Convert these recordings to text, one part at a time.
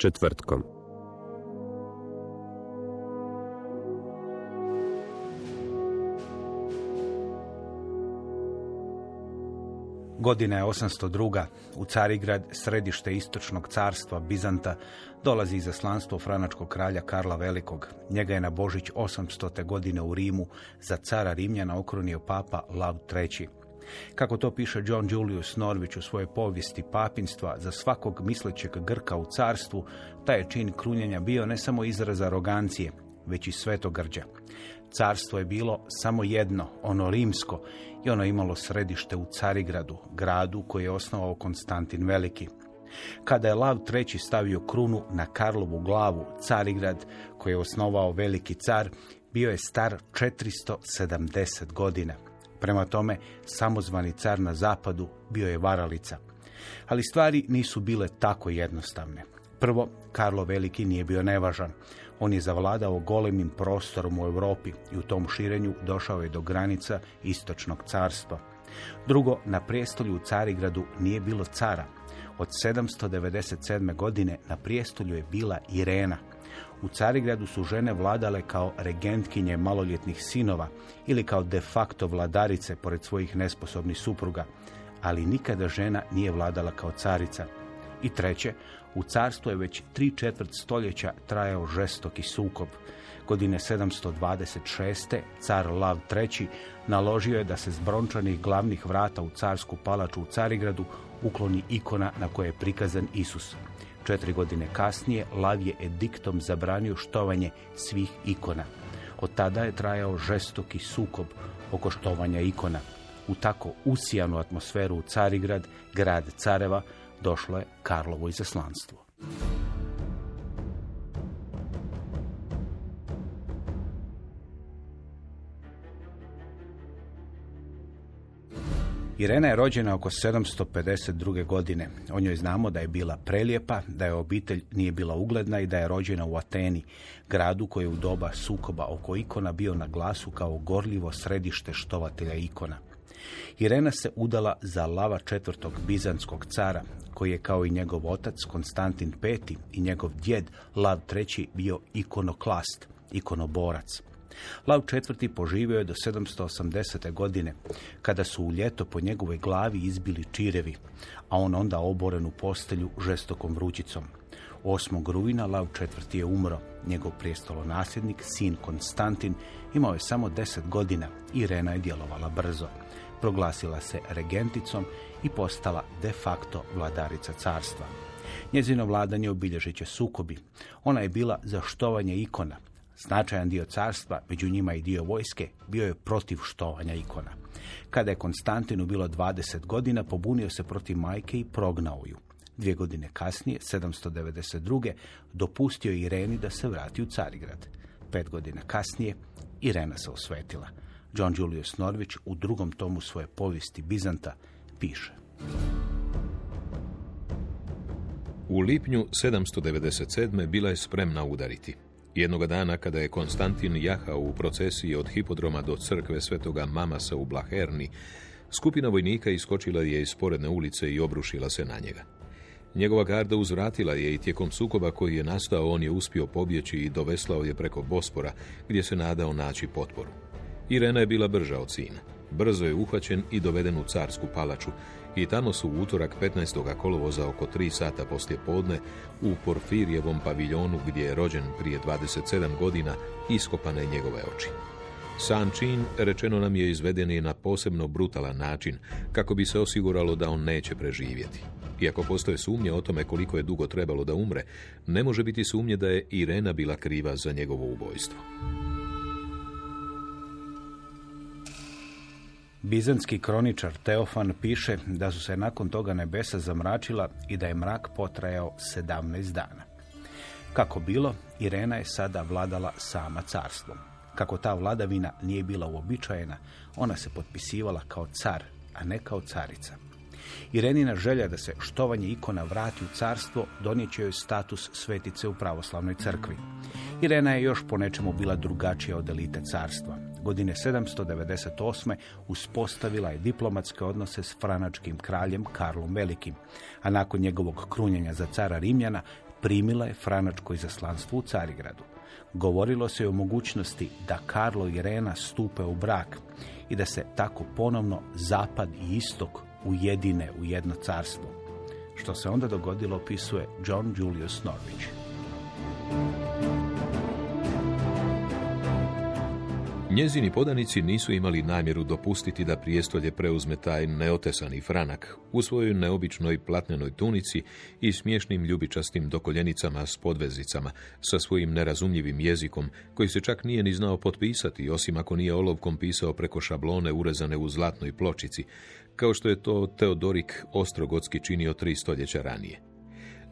Četvrtkom. Godina je 802. U Carigrad, središte istočnog carstva Bizanta, dolazi izaslanstvo franačkog kralja Karla Velikog. Njega je na Božić 800. godine u Rimu za cara Rimljana okrunio papa Lav III. Kako to piše John Julius Norvić u svojoj povijesti papinstva, za svakog mislećeg Grka u carstvu, taj je čin krunjenja bio ne samo izraz arogancije, već i svetogrđa. Carstvo je bilo samo jedno, ono rimsko, i ono imalo središte u Carigradu, gradu koji je osnovao Konstantin Veliki. Kada je Lav III. stavio krunu na Karlovu glavu, Carigrad, koji je osnovao veliki car, bio je star 470 godina. Prema tome, samozvani car na zapadu bio je varalica. Ali stvari nisu bile tako jednostavne. Prvo, Karlo Veliki nije bio nevažan. On je zavladao golemim prostorom u Europi i u tom širenju došao je do granica istočnog carstva. Drugo, na prijestolju u Carigradu nije bilo cara. Od 797. godine na prijestolju je bila Irena. U Carigradu su žene vladale kao regentkinje maloljetnih sinova ili kao de facto vladarice pored svojih nesposobnih supruga, ali nikada žena nije vladala kao carica. I treće, u carstvu je već tri četvrt stoljeća trajao žestoki sukob. Godine 726. car Lav III. naložio je da se s brončanih glavnih vrata u carsku palaču u Carigradu ukloni ikona na kojoj je prikazan Isus. Četiri godine kasnije Lav je ediktom zabranio štovanje svih ikona. Od tada je trajao žestoki sukob oko štovanja ikona. U tako usijanu atmosferu u Carigrad, grad careva, došlo je Karlovo izaslanstvo. Irena je rođena oko 752. godine. O njoj znamo da je bila prelijepa, da je obitelj nije bila ugledna i da je rođena u Ateni, gradu koji je u doba sukoba oko ikona bio na glasu kao gorljivo središte štovatelja ikona. Irena se udala za lava četvrtog bizanskog cara, koji je kao i njegov otac Konstantin V i njegov djed Lav III bio ikonoklast, ikonoborac. Lav IV poživio je do 780. godine, kada su u ljeto po njegovoj glavi izbili čirevi, a on onda oboren u postelju žestokom vrućicom. 8. rujna Lav IV je umro. Njegov prijestolonasljednik, sin Konstantin, imao je samo 10 godina i Irena je djelovala brzo. Proglasila se regenticom i postala de facto vladarica carstva. Njezino vladanje obilježit će sukobi. Ona je bila za štovanje ikona. Značajan dio carstva, među njima i dio vojske, bio je protiv štovanja ikona. Kada je Konstantinu bilo 20 godina, pobunio se protiv majke i prognao ju. Dvije godine kasnije, 792. dopustio Ireni da se vrati u Carigrad. Pet godina kasnije, Irena se osvetila. John Julius Norvić u drugom tomu svoje povijesti Bizanta piše. U lipnju 797. bila je spremna udariti. Jednoga dana kada je Konstantin jahao u procesiji od hipodroma do crkve svetoga Mamasa u Blaherni, skupina vojnika iskočila je iz sporedne ulice i obrušila se na njega. Njegova garda uzvratila je i tijekom sukoba koji je nastao on je uspio pobjeći i doveslao je preko Bospora gdje se nadao naći potporu. Irena je bila brža od sina. Brzo je uhvaćen i doveden u carsku palaču i tamo su u utorak 15. kolovoza oko 3 sata poslije podne u Porfirijevom paviljonu gdje je rođen prije 27 godina iskopane njegove oči. Sam čin, rečeno nam je izveden na posebno brutalan način, kako bi se osiguralo da on neće preživjeti. Iako postoje sumnje o tome koliko je dugo trebalo da umre, ne može biti sumnje da je Irena bila kriva za njegovo ubojstvo. Bizanski kroničar Teofan piše da su se nakon toga nebesa zamračila i da je mrak potrajao 17 dana. Kako bilo, Irena je sada vladala sama carstvom. Kako ta vladavina nije bila uobičajena, ona se potpisivala kao car, a ne kao carica. Irenina želja da se štovanje ikona vrati u carstvo donijet će joj status svetice u pravoslavnoj crkvi. Irena je još po nečemu bila drugačija od elite carstva. Godine 798. uspostavila je diplomatske odnose s franačkim kraljem Karlom Velikim, a nakon njegovog krunjenja za cara Rimljana primila je franačko izaslanstvo u Carigradu. Govorilo se o mogućnosti da Karlo i Irena stupe u brak i da se tako ponovno zapad i istok ujedine u jedno carstvo. Što se onda dogodilo opisuje John Julius Norwich. Njezini podanici nisu imali namjeru dopustiti da prijestolje preuzme taj neotesani franak u svojoj neobičnoj platnenoj tunici i smiješnim ljubičastim dokoljenicama s podvezicama, sa svojim nerazumljivim jezikom, koji se čak nije ni znao potpisati, osim ako nije olovkom pisao preko šablone urezane u zlatnoj pločici, kao što je to Teodorik Ostrogotski činio tri stoljeća ranije.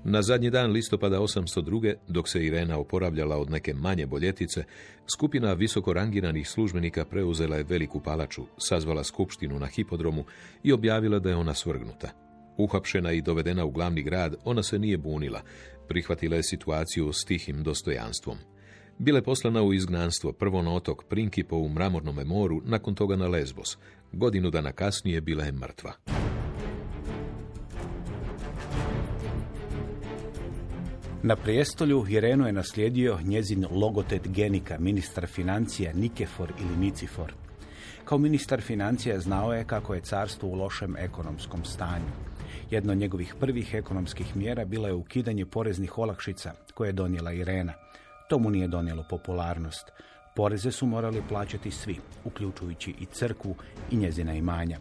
Na zadnji dan listopada 802. dok se Irena oporavljala od neke manje boljetice, skupina visoko rangiranih službenika preuzela je veliku palaču, sazvala skupštinu na hipodromu i objavila da je ona svrgnuta. Uhapšena i dovedena u glavni grad, ona se nije bunila, prihvatila je situaciju s tihim dostojanstvom. Bila je poslana u izgnanstvo, prvo na otok Prinkipo u mramornom moru, nakon toga na Lesbos. Godinu dana kasnije bila je mrtva. Na prijestolju Irenu je naslijedio njezin logotet genika, ministar financija Nikefor ili Nicifor. Kao ministar financija znao je kako je carstvo u lošem ekonomskom stanju. Jedna od njegovih prvih ekonomskih mjera bila je ukidanje poreznih olakšica koje je donijela Irena. To mu nije donijelo popularnost. Poreze su morali plaćati svi, uključujući i crkvu i njezina imanja.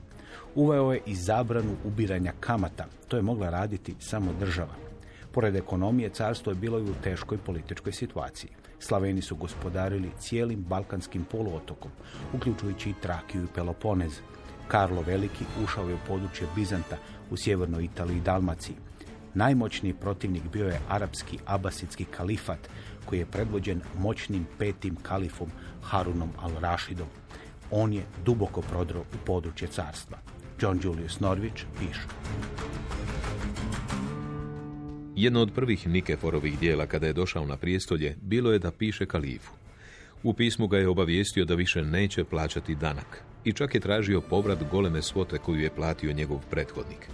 Uveo je i zabranu ubiranja kamata. To je mogla raditi samo država. Pored ekonomije, carstvo je bilo i u teškoj političkoj situaciji. Slaveni su gospodarili cijelim balkanskim poluotokom, uključujući i Trakiju i Peloponez. Karlo Veliki ušao je u područje Bizanta u sjevernoj Italiji i Dalmaciji. Najmoćniji protivnik bio je arapski abasitski kalifat, koji je predvođen moćnim petim kalifom Harunom al-Rashidom. On je duboko prodro u područje carstva. John Julius Norwich piše. Jedno od prvih Nikeforovih dijela kada je došao na prijestolje bilo je da piše kalifu. U pismu ga je obavijestio da više neće plaćati danak i čak je tražio povrat goleme svote koju je platio njegov prethodnik.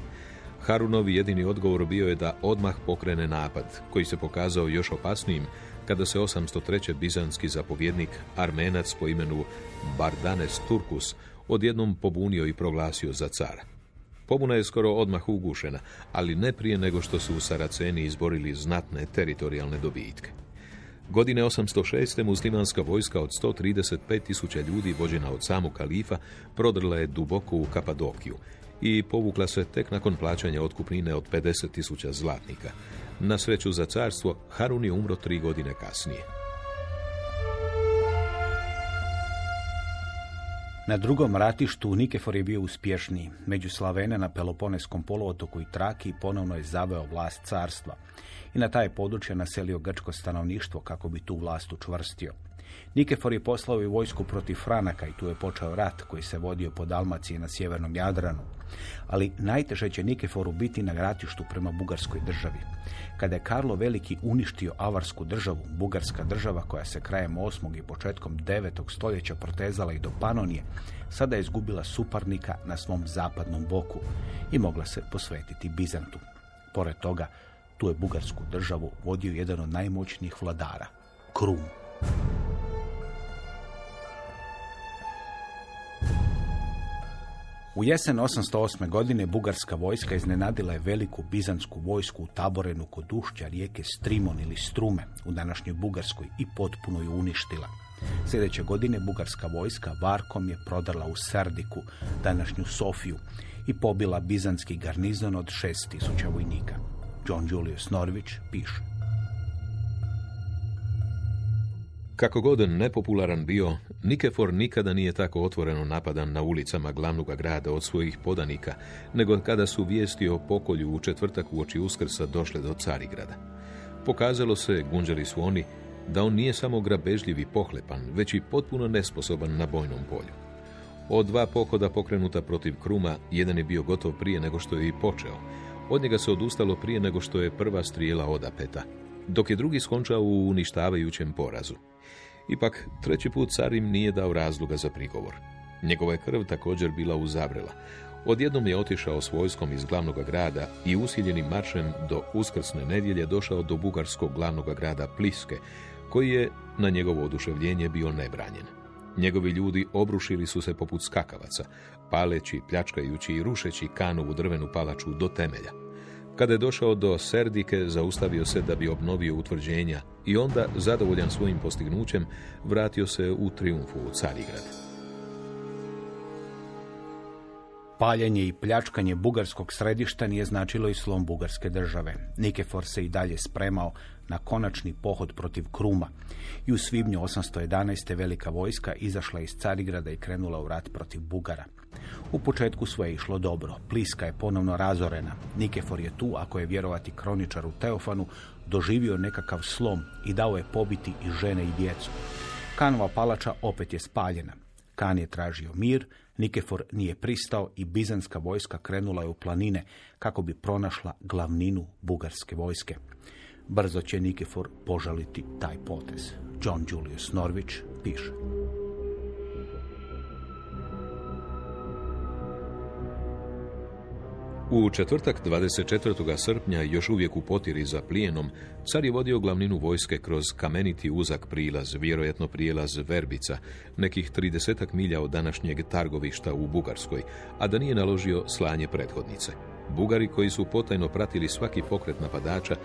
Harunovi jedini odgovor bio je da odmah pokrene napad, koji se pokazao još opasnijim kada se 803. bizanski zapovjednik, armenac po imenu Bardanes Turkus, odjednom pobunio i proglasio za cara. Pobuna je skoro odmah ugušena, ali ne prije nego što su u Saraceni izborili znatne teritorijalne dobitke. Godine 806. muslimanska vojska od 135 tisuća ljudi vođena od samog kalifa prodrla je duboko u Kapadokiju i povukla se tek nakon plaćanja otkupnine od 50 tisuća zlatnika. Na sreću za carstvo, Harun je umro tri godine kasnije. Na drugom ratištu Nikefor je bio uspješniji. Među Slavene na Peloponeskom poluotoku i Traki ponovno je zaveo vlast carstva i na taj područje naselio grčko stanovništvo kako bi tu vlast učvrstio. Nikefor je poslao i vojsku protiv Franaka i tu je počeo rat koji se vodio po Dalmaciji na sjevernom Jadranu. Ali najteže će Nikeforu biti na ratištu prema Bugarskoj državi. Kada je Karlo Veliki uništio Avarsku državu, Bugarska država koja se krajem 8. i početkom 9. stoljeća protezala i do Panonije, sada je izgubila suparnika na svom zapadnom boku i mogla se posvetiti Bizantu. Pored toga, tu je Bugarsku državu vodio jedan od najmoćnijih vladara, Krum. U jesen 808. godine bugarska vojska iznenadila je veliku bizantsku vojsku u taborenu kod ušća rijeke Strimon ili Strume u današnjoj Bugarskoj i potpuno ju uništila. Sljedeće godine bugarska vojska Varkom je prodala u Sardiku, današnju Sofiju, i pobila bizantski garnizon od 6000 vojnika. John Julius Norvić piše. Kako god nepopularan bio, Nikefor nikada nije tako otvoreno napadan na ulicama glavnog grada od svojih podanika, nego kada su vijesti o pokolju u četvrtak uoči Uskrsa došle do Carigrada. Pokazalo se, gunđali su oni, da on nije samo grabežljiv i pohlepan, već i potpuno nesposoban na bojnom polju. Od dva pohoda pokrenuta protiv Kruma, jedan je bio gotov prije nego što je i počeo. Od njega se odustalo prije nego što je prva strijela odapeta, dok je drugi skončao u uništavajućem porazu. Ipak, treći put car im nije dao razloga za prigovor. Njegova je krv također bila uzavrela. Odjednom je otišao s vojskom iz glavnog grada i usiljenim maršem do uskrsne nedjelje došao do bugarskog glavnog grada Pliske, koji je na njegovo oduševljenje bio nebranjen. Njegovi ljudi obrušili su se poput skakavaca, paleći, pljačkajući i rušeći kanovu drvenu palaču do temelja. Kada je došao do Serdike, zaustavio se da bi obnovio utvrđenja i onda, zadovoljan svojim postignućem, vratio se u triumfu u Carigrad. Paljenje i pljačkanje bugarskog središta nije značilo i slom bugarske države. Nikefor se i dalje spremao na konačni pohod protiv Kruma i u svibnju 811. velika vojska izašla iz Carigrada i krenula u rat protiv Bugara. U početku sve je išlo dobro. Pliska je ponovno razorena. Nikefor je tu, ako je vjerovati kroničaru Teofanu, doživio nekakav slom i dao je pobiti i žene i djecu. Kanova palača opet je spaljena. Kan je tražio mir, Nikefor nije pristao i bizanska vojska krenula je u planine kako bi pronašla glavninu bugarske vojske. Brzo će Nikefor požaliti taj potez. John Julius Norvić piše. U četvrtak 24. srpnja, još uvijek u potiri za plijenom, car je vodio glavninu vojske kroz kameniti uzak prilaz, vjerojatno prijelaz Verbica, nekih 30 milja od današnjeg Targovišta u Bugarskoj, a da nije naložio slanje prethodnice. Bugari koji su potajno pratili svaki pokret napadača,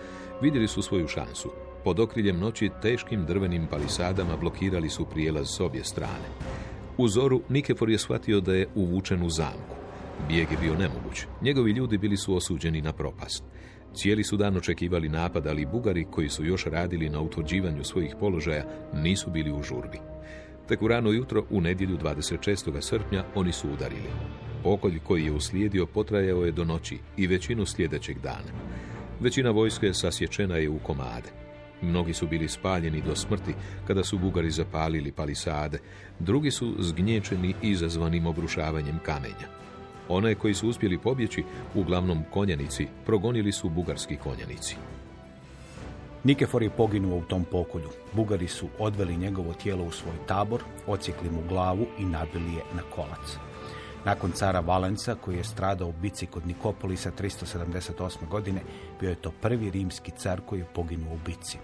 vidjeli su svoju šansu. Pod okriljem noći teškim drvenim palisadama blokirali su prijelaz s obje strane. U zoru Nikefor je shvatio da je uvučen u zamku. Bijeg je bio nemoguć. Njegovi ljudi bili su osuđeni na propast. Cijeli su dan očekivali napad, ali Bugari koji su još radili na utvrđivanju svojih položaja nisu bili u žurbi. Tek u rano jutro, u nedjelju 26. srpnja, oni su udarili. Pokolj koji je uslijedio potrajao je do noći i većinu sljedećeg dana. Većina vojske sasječena je u komade. Mnogi su bili spaljeni do smrti kada su Bugari zapalili palisade, drugi su zgnječeni izazvanim obrušavanjem kamenja. One koji su uspjeli pobjeći, uglavnom konjanici, progonili su bugarski konjanici. Nikefor je poginuo u tom pokolju. Bugari su odveli njegovo tijelo u svoj tabor, ocikli mu glavu i nabili je na kolac. Nakon cara Valenca, koji je stradao u bici kod Nikopolisa 378. godine, bio je to prvi rimski car koji je poginuo u bici.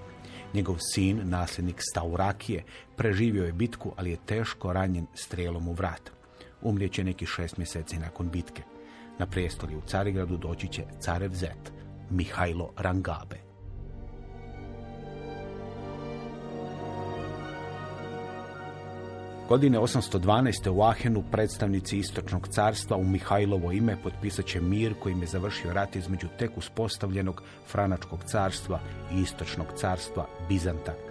Njegov sin, nasljednik Staurakije, preživio je bitku, ali je teško ranjen strijelom u vrat. Umrijeće neki šest mjeseci nakon bitke. Na prijestolje u Carigradu doći će carev zet, Mihajlo Rangabe. Godine 812. u Ahenu predstavnici Istočnog carstva u Mihajlovo ime potpisat će mir kojim je završio rat između tek uspostavljenog Franačkog carstva i Istočnog carstva Bizanta.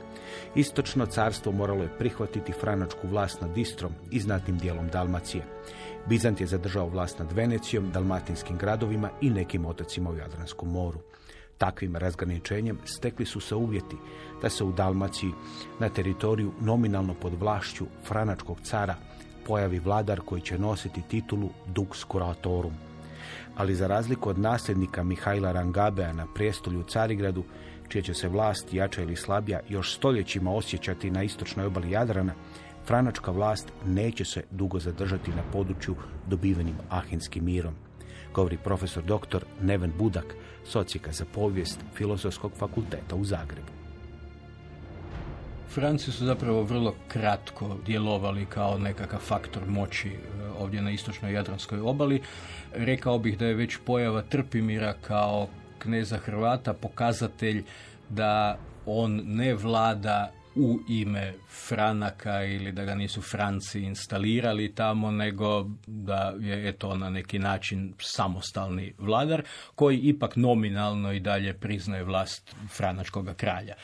Istočno carstvo moralo je prihvatiti franačku vlast nad Istrom i znatnim dijelom Dalmacije. Bizant je zadržao vlast nad Venecijom, dalmatinskim gradovima i nekim otocima u Jadranskom moru. Takvim razgraničenjem stekli su se uvjeti da se u Dalmaciji na teritoriju nominalno pod vlašću franačkog cara pojavi vladar koji će nositi titulu Dux Curatorum. Ali za razliku od nasljednika Mihajla Rangabea na prijestolju u Carigradu, čija će se vlast, jača ili slabija, još stoljećima osjećati na istočnoj obali Jadrana, franačka vlast neće se dugo zadržati na području dobivenim Ahinskim mirom. Govori profesor dr. Neven Budak, socijeka za povijest Filozofskog fakulteta u Zagrebu. Franci su zapravo vrlo kratko djelovali kao nekakav faktor moći e, ovdje na istočnoj Jadranskoj obali. Rekao bih da je već pojava Trpimira kao kneza Hrvata pokazatelj da on ne vlada u ime Franaka ili da ga nisu Franci instalirali tamo, nego da je eto na neki način samostalni vladar koji ipak nominalno i dalje priznaje vlast Franačkog kralja.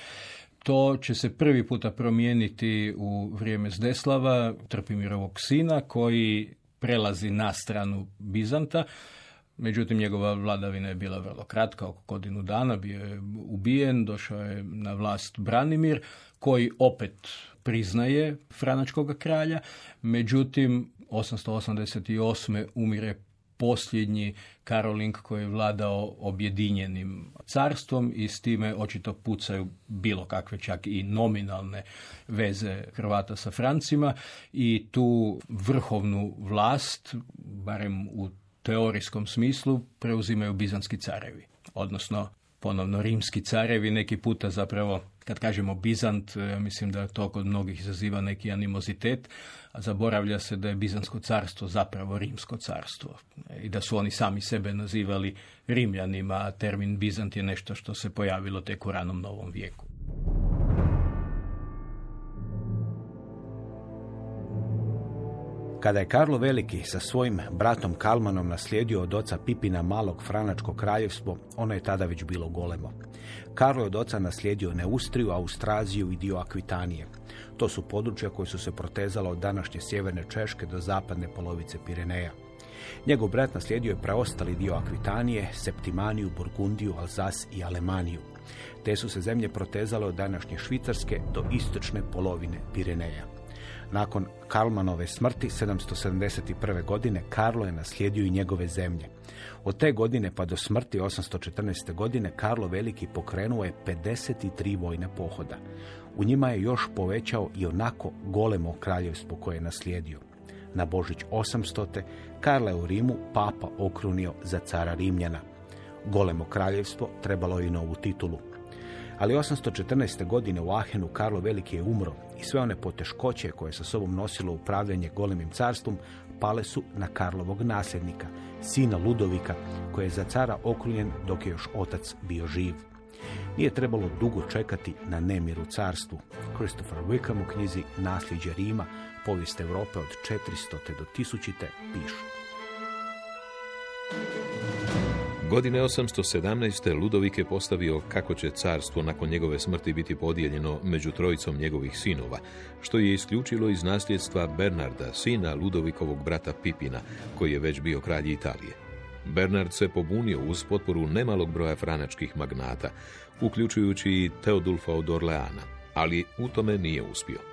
To će se prvi puta promijeniti u vrijeme Zdeslava, Trpimirovog sina, koji prelazi na stranu Bizanta. Međutim, njegova vladavina je bila vrlo kratka, oko godinu dana, bio je ubijen, došao je na vlast Branimir, koji opet priznaje Franačkog kralja, međutim 888. umire posljednji Karolink koji je vladao objedinjenim carstvom i s time očito pucaju bilo kakve čak i nominalne veze Hrvata sa Francima i tu vrhovnu vlast, barem u teorijskom smislu, preuzimaju bizanski carevi, odnosno ponovno rimski carevi, neki puta zapravo, kad kažemo Bizant, e, mislim da to kod mnogih izaziva neki animozitet, a zaboravlja se da je Bizansko carstvo zapravo rimsko carstvo i da su oni sami sebe nazivali Rimljanima, a termin Bizant je nešto što se pojavilo tek u ranom novom vijeku. Kada je Karlo Veliki sa svojim bratom Kalmanom naslijedio od oca Pipina malog Franačko kraljevstvo, ono je tada već bilo golemo. Karlo je od oca naslijedio Neustriju, Austraziju i dio Akvitanije. To su područja koje su se protezala od današnje sjeverne Češke do zapadne polovice Pireneja. Njegov brat naslijedio je preostali dio Akvitanije, Septimaniju, Burgundiju, Alzas i Alemaniju. Te su se zemlje protezale od današnje Švicarske do istočne polovine Pireneja. Nakon Karlmanove smrti 771. godine Karlo je naslijedio i njegove zemlje. Od te godine pa do smrti 814. godine Karlo Veliki pokrenuo je 53 vojne pohoda. U njima je još povećao i onako golemo kraljevstvo koje je naslijedio. Na Božić 800. Karla je u Rimu papa okrunio za cara Rimljana. Golemo kraljevstvo trebalo je i novu titulu. Ali 814. godine u Ahenu Karlo Veliki je umro i sve one poteškoće koje sa sobom nosilo upravljanje golemim carstvom pale su na Karlovog nasljednika, sina Ludovika, koji je za cara okrunjen dok je još otac bio živ. Nije trebalo dugo čekati na nemiru carstvu. Christopher Wickham u knjizi Nasljeđe Rima, povijest Europe od 400. do 1000. piše. Godine 817. Ludovik je postavio kako će carstvo nakon njegove smrti biti podijeljeno među trojicom njegovih sinova, što je isključilo iz nasljedstva Bernarda, sina Ludovikovog brata Pipina, koji je već bio kralj Italije. Bernard se pobunio uz potporu nemalog broja franačkih magnata, uključujući i Teodulfa od Orleana, ali u tome nije uspio.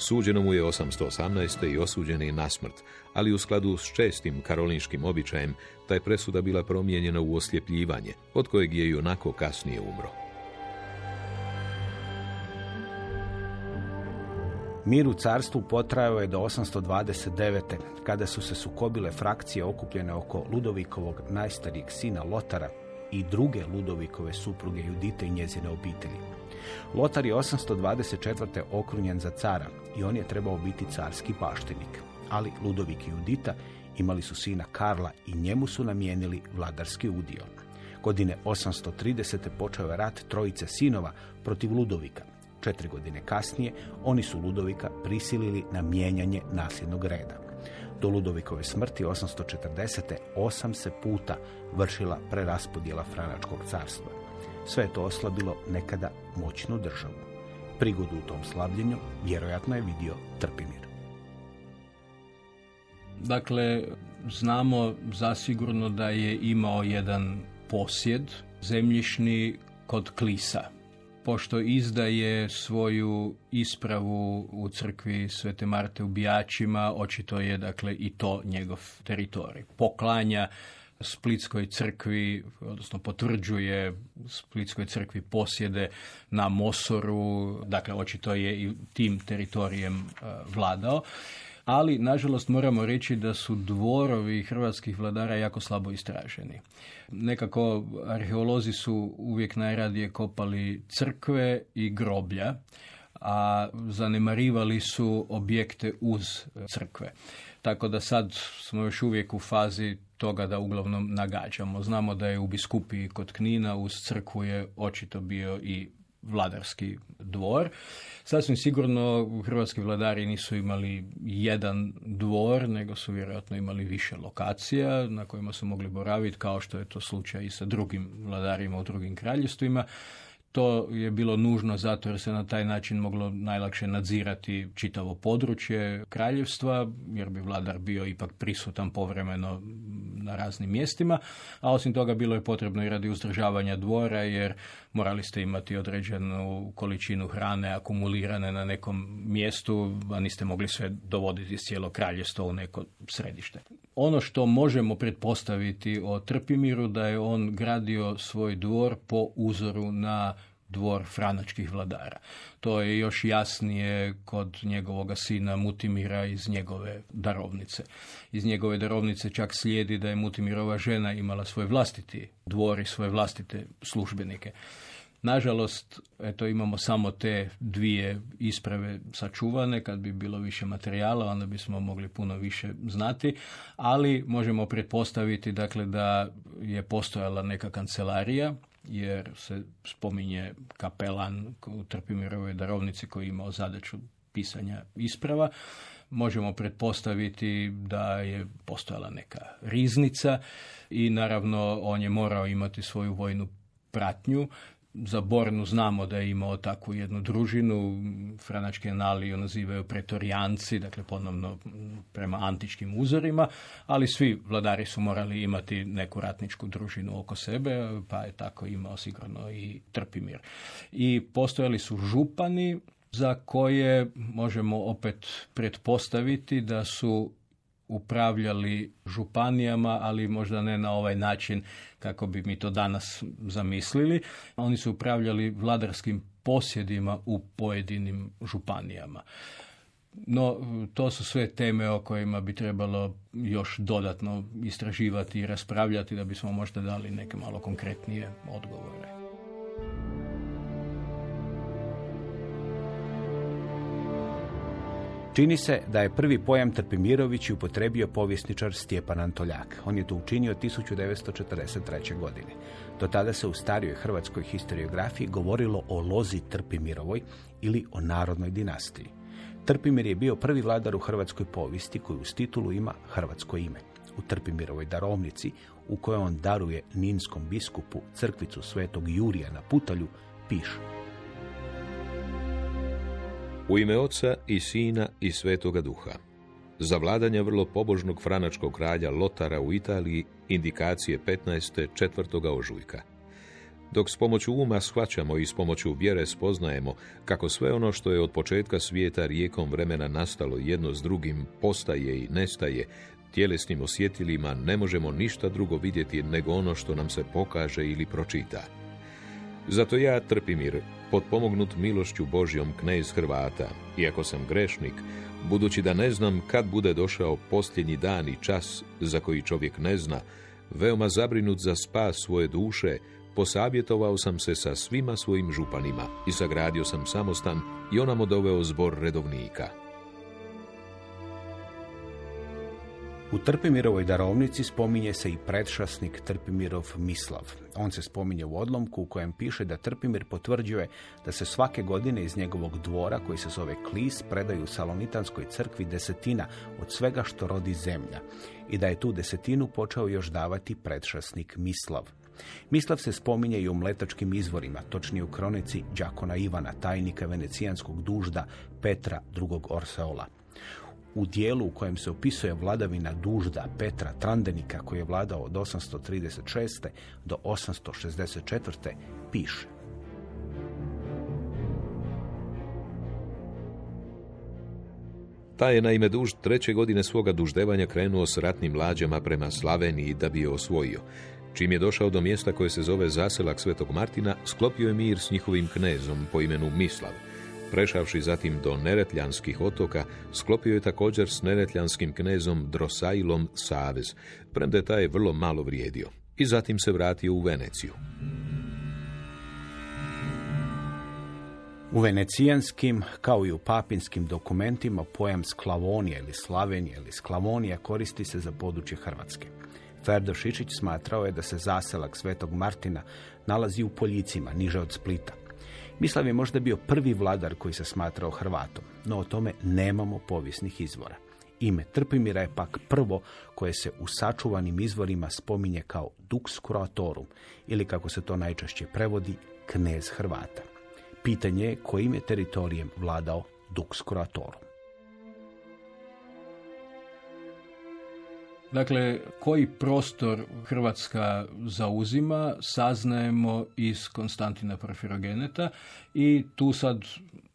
Suđeno mu je 818. i osuđen je na smrt, ali u skladu s čestim karolinškim običajem, ta je presuda bila promijenjena u osljepljivanje, od kojeg je i onako kasnije umro. Mir u carstvu potrajao je do 829. kada su se sukobile frakcije okupljene oko Ludovikovog najstarijeg sina Lotara i druge Ludovikove supruge Judite i njezine obitelji. Lotar je 824. okrunjen za cara i on je trebao biti carski paštenik. Ali Ludovik i Judita imali su sina Karla i njemu su namijenili vladarski udio. Godine 830. počeo je rat trojice sinova protiv Ludovika. Četiri godine kasnije oni su Ludovika prisilili na mijenjanje nasljednog reda. Do Ludovikove smrti 840. osam se puta vršila preraspodjela Franačkog carstva. Sve to oslabilo nekada moćnu državu. Prigodu u tom slabljenju vjerojatno je vidio Trpimir. Dakle, znamo zasigurno da je imao jedan posjed zemljišni kod Klisa. Pošto izdaje svoju ispravu u crkvi Svete Marte ubijačima, očito je dakle i to njegov teritorij. Poklanja Splitskoj crkvi, odnosno potvrđuje Splitskoj crkvi posjede na Mosoru, dakle očito je i tim teritorijem e, vladao. Ali, nažalost, moramo reći da su dvorovi hrvatskih vladara jako slabo istraženi. Nekako arheolozi su uvijek najradije kopali crkve i groblja, a zanemarivali su objekte uz crkve. Tako da sad smo još uvijek u fazi toga da uglavnom nagađamo. Znamo da je u biskupiji kod Knina uz crkvu je očito bio i vladarski dvor. Sasvim sigurno hrvatski vladari nisu imali jedan dvor, nego su vjerojatno imali više lokacija na kojima su mogli boraviti, kao što je to slučaj i sa drugim vladarima u drugim kraljevstvima. To je bilo nužno zato jer se na taj način moglo najlakše nadzirati čitavo područje kraljevstva, jer bi vladar bio ipak prisutan povremeno na raznim mjestima, a osim toga bilo je potrebno i radi uzdržavanja dvora, jer morali ste imati određenu količinu hrane akumulirane na nekom mjestu, a niste mogli sve dovoditi iz cijelo kraljevstvo u neko središte. Ono što možemo pretpostaviti o Trpimiru da je on gradio svoj dvor po uzoru na dvor franačkih vladara. To je još jasnije kod njegovog sina Mutimira iz njegove darovnice. Iz njegove darovnice čak slijedi da je Mutimirova žena imala svoj vlastiti dvor i svoje vlastite službenike. Nažalost, eto, imamo samo te dvije isprave sačuvane, kad bi bilo više materijala, onda bismo mogli puno više znati, ali možemo pretpostaviti dakle, da je postojala neka kancelarija, jer se spominje kapelan u Trpimirovoj darovnici koji je imao zadaću pisanja isprava. Možemo pretpostaviti da je postojala neka riznica i naravno on je morao imati svoju vojnu pratnju za Bornu znamo da je imao takvu jednu družinu, franački anali ju nazivaju pretorijanci, dakle ponovno prema antičkim uzorima, ali svi vladari su morali imati neku ratničku družinu oko sebe, pa je tako imao sigurno i Trpimir. I postojali su župani za koje možemo opet pretpostaviti da su upravljali županijama, ali možda ne na ovaj način kako bi mi to danas zamislili. Oni su upravljali vladarskim posjedima u pojedinim županijama. No, to su sve teme o kojima bi trebalo još dodatno istraživati i raspravljati da bismo možda dali neke malo konkretnije odgovore. Čini se da je prvi pojam Trpimirović upotrebio povjesničar Stjepan Antoljak. On je to učinio 1943. godine. Do tada se u starijoj hrvatskoj historiografiji govorilo o lozi Trpimirovoj ili o narodnoj dinastiji. Trpimir je bio prvi vladar u hrvatskoj povijesti koji uz titulu ima hrvatsko ime. U Trpimirovoj darovnici, u kojoj on daruje ninskom biskupu crkvicu svetog Jurija na Putalju, piše U ime Oca i Sina i Svetoga Duha. Za vladanje vrlo pobožnog franačkog kralja Lotara u Italiji indikacije 15. četvrtoga ožujka. Dok s pomoću uma shvaćamo i s pomoću vjere spoznajemo kako sve ono što je od početka svijeta rijekom vremena nastalo jedno s drugim postaje i nestaje, tjelesnim osjetilima ne možemo ništa drugo vidjeti nego ono što nam se pokaže ili pročita. Zato ja, Trpimir, potpomognut milošću Božjom knez Hrvata, iako sam grešnik, budući da ne znam kad bude došao posljednji dan i čas za koji čovjek ne zna, veoma zabrinut za spas svoje duše, posavjetovao sam se sa svima svojim županima i sagradio sam samostan i onamo doveo zbor redovnika. U Trpimirovoj darovnici spominje se i predšasnik Trpimirov Mislav. On se spominje u odlomku u kojem piše da Trpimir potvrđuje da se svake godine iz njegovog dvora, koji se zove Klis, predaju Salonitanskoj crkvi desetina od svega što rodi zemlja i da je tu desetinu počeo još davati predšasnik Mislav. Mislav se spominje i u mletačkim izvorima, točnije u kronici Đakona Ivana, tajnika venecijanskog dužda Petra II. Orseola u dijelu u kojem se opisuje vladavina dužda Petra Trandenika koji je vladao od 836. do 864. piše. Ta je naime duž treće godine svoga duždevanja krenuo s ratnim lađama prema Slaveniji da bi je osvojio. Čim je došao do mjesta koje se zove Zaselak Svetog Martina, sklopio je mir s njihovim knezom po imenu Mislav. Prešavši zatim do Neretljanskih otoka, sklopio je također s Neretljanskim knezom Drosailom savez, premda je taj vrlo malo vrijedio, i zatim se vratio u Veneciju. U venecijanskim, kao i u papinskim dokumentima, pojam Sklavonija ili Slavenija ili Sklavonija koristi se za područje Hrvatske. Ferdo Šičić smatrao je da se zaselak Svetog Martina nalazi u Poljicima, niže od Splita. Mislav je možda bio prvi vladar koji se smatrao Hrvatom, no o tome nemamo povijesnih izvora. Ime Trpimira je pak prvo koje se u sačuvanim izvorima spominje kao Dux Croatorum ili kako se to najčešće prevodi, knez Hrvata. Pitanje je kojim je teritorijem vladao Dux Croatorum. Dakle, koji prostor Hrvatska zauzima saznajemo iz Konstantina Porfirogeneta i tu sad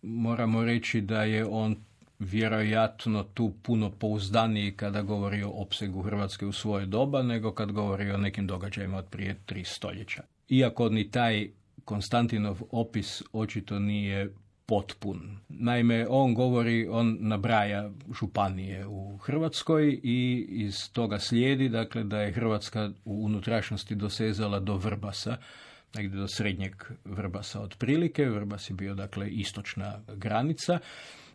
moramo reći da je on vjerojatno tu puno pouzdaniji kada govori o opsegu Hrvatske u svoje doba nego kad govori o nekim događajima od prije tri stoljeća. Iako ni taj Konstantinov opis očito nije potpun. Naime, on govori, on nabraja županije u Hrvatskoj i iz toga slijedi dakle, da je Hrvatska u unutrašnjosti dosezala do Vrbasa, negdje do srednjeg Vrbasa otprilike. Vrbas je bio dakle istočna granica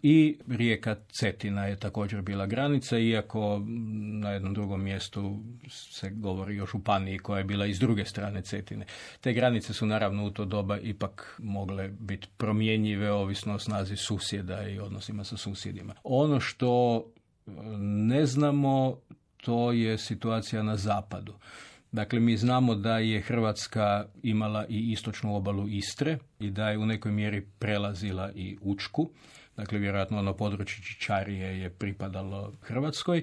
i rijeka Cetina je također bila granica, iako na jednom drugom mjestu se govori o županiji koja je bila iz druge strane Cetine. Te granice su naravno u to doba ipak mogle biti promjenjive ovisno o snazi susjeda i odnosima sa susjedima. Ono što ne znamo to je situacija na zapadu. Dakle, mi znamo da je Hrvatska imala i istočnu obalu Istre i da je u nekoj mjeri prelazila i Učku. Dakle, vjerojatno ono područje Čičarije je pripadalo Hrvatskoj.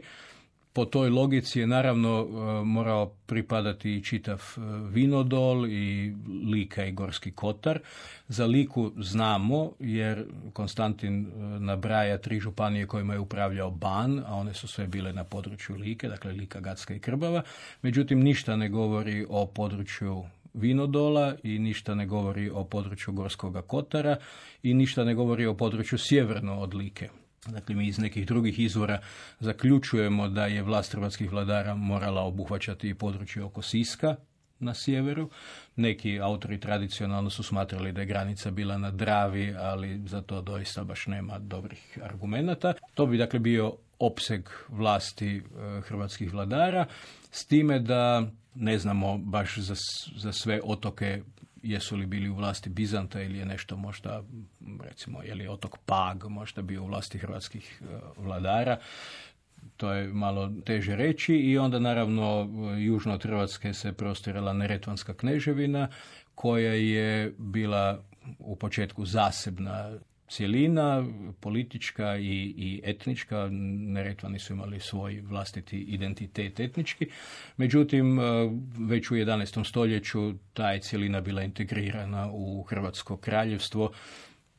Po toj logici je naravno e, morao pripadati i čitav e, Vinodol i Lika i Gorski Kotar. Za Liku znamo jer Konstantin e, nabraja tri županije kojima je upravljao Ban, a one su sve bile na području Like, dakle Lika, Gatska i Krbava. Međutim, ništa ne govori o području Vinodola i ništa ne govori o području Gorskoga Kotara i ništa ne govori o području sjeverno od Like. Dakle, mi iz nekih drugih izvora zaključujemo da je vlast hrvatskih vladara morala obuhvaćati i područje oko Siska na sjeveru. Neki autori tradicionalno su smatrali da je granica bila na Dravi, ali za to doista baš nema dobrih argumenata. To bi dakle bio opseg vlasti e, hrvatskih vladara, s time da ne znamo baš za, za sve otoke jesu li bili u vlasti Bizanta ili je nešto možda, recimo, je li otok Pag možda bio u vlasti hrvatskih e, vladara. To je malo teže reći i onda naravno južno od Hrvatske se prostirala Neretvanska kneževina koja je bila u početku zasebna cjelina, politička i, i etnička, Neretvani su imali svoj vlastiti identitet etnički, međutim e, već u 11. stoljeću ta je cjelina bila integrirana u Hrvatsko kraljevstvo,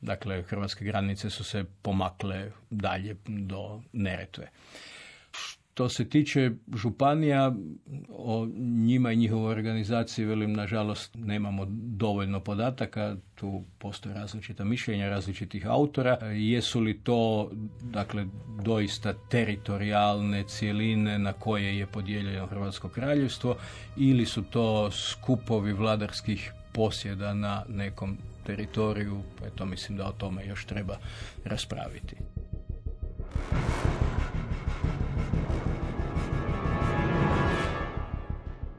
dakle hrvatske granice su se pomakle dalje do Neretve. Što se tiče županija, o njima i njihovoj organizaciji, velim, nažalost, nemamo dovoljno podataka, tu postoje različita mišljenja različitih autora. Jesu li to, dakle, doista teritorijalne cijeline na koje je podijeljeno Hrvatsko kraljevstvo ili su to skupovi vladarskih posjeda na nekom teritoriju, eto mislim da o tome još treba raspraviti.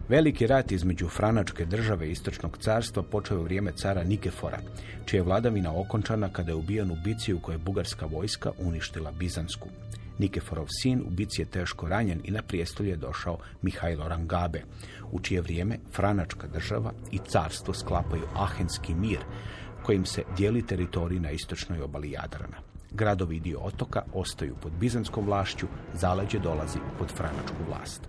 Veliki rat između Franačke države i Istočnog carstva počeo je u vrijeme cara Nikefora, čija je vladavina okončana kada je ubijen u bici u kojoj je bugarska vojska uništila Bizansku. Nikeforov sin u bici je teško ranjen i na prijestolje je došao Mihajlo Rangabe, u čije vrijeme Franačka država i carstvo sklapaju Ahenski mir, kojim se dijeli teritorij na istočnoj obali Jadrana. Gradovi dio otoka ostaju pod bizanskom vlašću, zaleđe dolazi pod franačku vlast.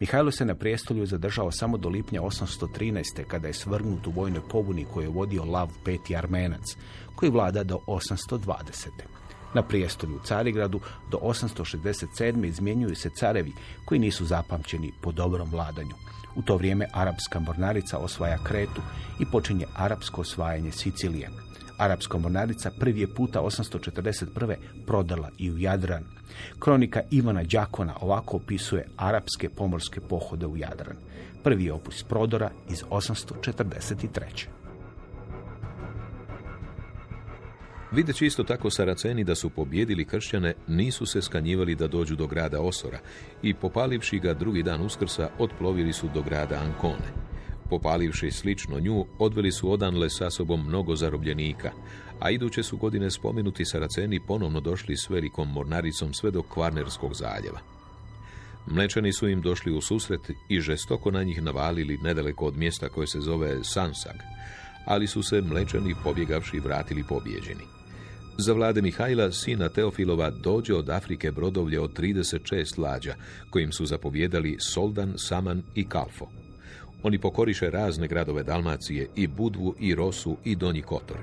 Mihajlo se na prijestolju zadržao samo do lipnja 813. kada je svrgnut u vojnoj pobuni koju je vodio Lav peti Armenac, koji vlada do 820. Na prijestolju u Carigradu do 867. izmjenjuju se carevi koji nisu zapamćeni po dobrom vladanju. U to vrijeme arapska mornarica osvaja Kretu i počinje arapsko osvajanje Sicilije. Arapska mornarica prvi je puta 841. prodala i u Jadran. Kronika Ivana Đakona ovako opisuje arapske pomorske pohode u Jadran. Prvi je opus prodora iz 843. Videći isto tako Saraceni da su pobjedili kršćane, nisu se skanjivali da dođu do grada Osora i popalivši ga drugi dan uskrsa, otplovili su do grada Ankone. Popalivši slično nju, odveli su odanle sa sobom mnogo zarobljenika, a iduće su godine spomenuti Saraceni ponovno došli s velikom mornaricom sve do Kvarnerskog zaljeva. Mlečani su im došli u susret i žestoko na njih navalili nedaleko od mjesta koje se zove Sansag, ali su se mlečani pobjegavši vratili pobjeđeni. Za vlade Mihajla, sina Teofilova, dođe od Afrike brodovlje od 36 lađa, kojim su zapovjedali Soldan, Saman i Kalfo. Oni pokoriše razne gradove Dalmacije, i Budvu, i Rosu, i Donji Kotor.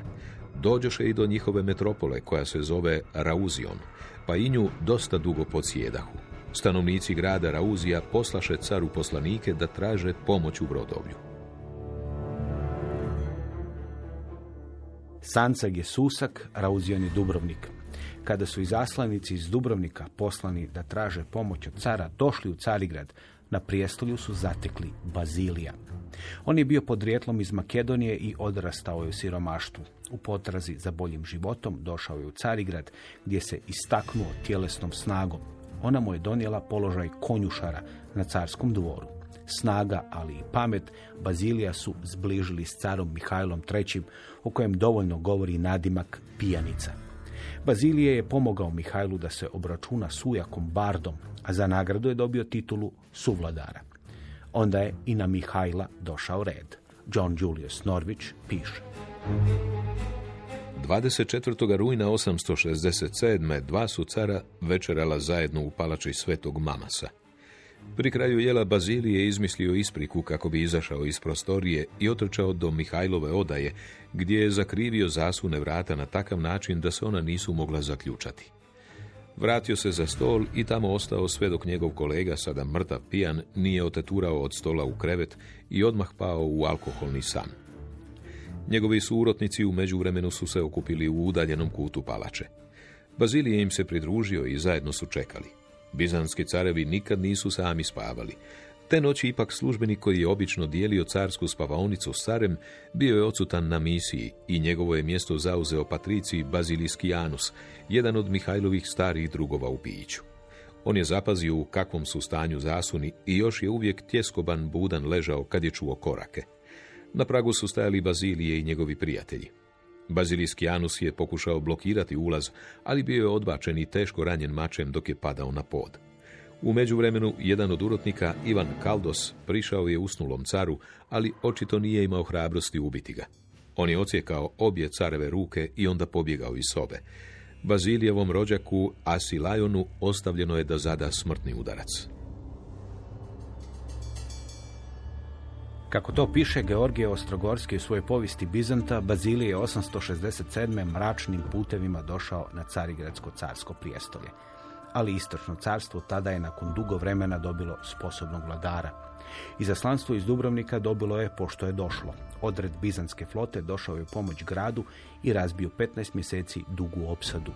Dođoše i do njihove metropole, koja se zove Rauzion, pa i nju dosta dugo podsjedahu. Stanovnici grada Rauzija poslaše caru poslanike da traže pomoć u brodovlju. Sancag je Susak, Rauzion je Dubrovnik. Kada su izaslanici iz Dubrovnika poslani da traže pomoć od cara došli u Carigrad, na prijestolju su zatekli Bazilija. On je bio podrijetlom iz Makedonije i odrastao je u siromaštvu. U potrazi za boljim životom došao je u Carigrad gdje se istaknuo tjelesnom snagom. Ona mu je donijela položaj konjušara na carskom dvoru. Snaga, ali i pamet Bazilija su zbližili s carom Mihajlom III. o kojem dovoljno govori nadimak pijanica. Bazilije je pomogao Mihajlu da se obračuna s ujakom Bardom, a za nagradu je dobio titulu suvladara. Onda je i na Mihajla došao red. John Julius Norvić piše. 24. rujna 867. dva su cara večerala zajedno u palači svetog Mamasa. Pri kraju jela Bazilije izmislio ispriku kako bi izašao iz prostorije i otrčao do Mihajlove odaje, gdje je zakrivio zasune vrata na takav način da se ona nisu mogla zaključati. Vratio se za stol i tamo ostao sve dok njegov kolega, sada mrtav pijan, nije oteturao od stola u krevet i odmah pao u alkoholni san. Njegovi su urotnici u međuvremenu su se okupili u udaljenom kutu palače. Bazilije im se pridružio i zajedno su čekali. Bizanski carevi nikad nisu sami spavali. Te noći ipak službenik koji je obično dijelio carsku spavaonicu s carem, bio je odsutan na misiji i njegovo je mjesto zauzeo patriciji Bazilijski Janus, jedan od Mihajlovih starih drugova u piću. On je zapazio u kakvom su stanju zasuni i još je uvijek tjeskoban budan ležao kad je čuo korake. Na pragu su stajali Bazilije i njegovi prijatelji. Bazilijski Janus je pokušao blokirati ulaz, ali bio je odbačen i teško ranjen mačem dok je padao na pod. U međuvremenu, jedan od urotnika, Ivan Kaldos, prišao je usnulom caru, ali očito nije imao hrabrosti ubiti ga. On je ocijekao obje careve ruke i onda pobjegao iz sobe. Bazilijevom rođaku Asilajonu ostavljeno je da zada smrtni udarac. Kako to piše Georgije Ostrogorski u svojoj povijesti Bizanta, Bazilije je 867. mračnim putevima došao na Carigradsko carsko prijestolje. Ali istočno carstvo tada je nakon dugo vremena dobilo sposobnog vladara. Izaslanstvo iz Dubrovnika dobilo je pošto je došlo. Odred Bizanske flote došao je u pomoć gradu i razbio 15 mjeseci dugu opsadu.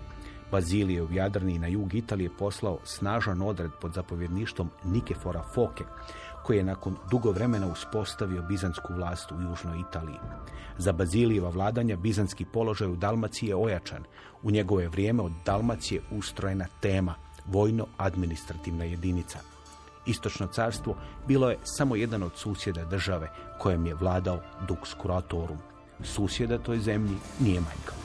Bazilije u Jadrani i na jug Italije poslao snažan odred pod zapovjedništvom Nikefora Foke, koji je nakon dugo vremena uspostavio bizansku vlast u južnoj Italiji. Za Bazilijeva vladanja bizanski položaj u Dalmaciji je ojačan. U njegovo je vrijeme od Dalmacije ustrojena tema, vojno-administrativna jedinica. Istočno carstvo bilo je samo jedan od susjeda države kojem je vladao Dux Curatorum. Susjeda toj zemlji nije manjkao.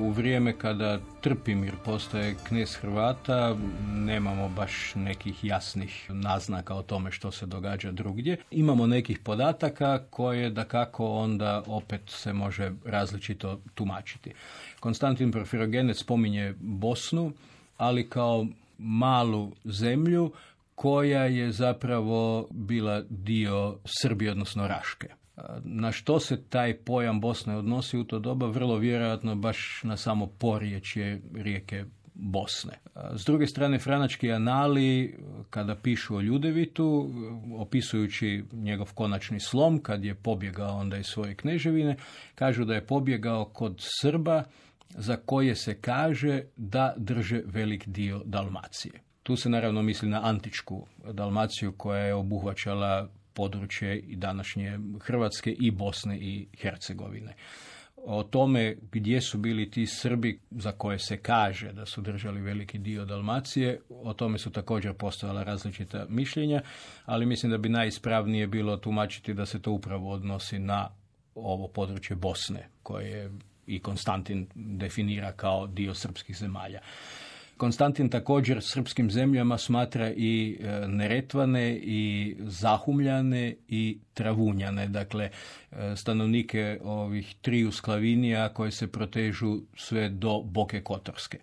U vrijeme kada Trpimir postaje knez Hrvata, nemamo baš nekih jasnih naznaka o tome što se događa drugdje. Imamo nekih podataka koje da kako onda opet se može različito tumačiti. Konstantin Porfirogenec spominje Bosnu, ali kao malu zemlju koja je zapravo bila dio Srbije, odnosno Raške. Na što se taj pojam Bosne odnosi u to doba? Vrlo vjerojatno baš na samo poriječje rijeke Bosne. S druge strane, franački anali, kada pišu o Ljudevitu, opisujući njegov konačni slom, kad je pobjegao onda iz svoje kneževine, kažu da je pobjegao kod Srba, za koje se kaže da drže velik dio Dalmacije. Tu se naravno misli na antičku Dalmaciju koja je obuhvaćala područje i današnje Hrvatske i Bosne i Hercegovine o tome gdje su bili ti Srbi za koje se kaže da su držali veliki dio Dalmacije, o tome su također postojala različita mišljenja, ali mislim da bi najispravnije bilo tumačiti da se to upravo odnosi na ovo područje Bosne, koje i Konstantin definira kao dio srpskih zemalja. Konstantin također srpskim zemljama smatra i e, Neretvane i Zahumljane i Travunjane, dakle e, stanovnike ovih triju sklavinija koje se protežu sve do Boke Kotorske.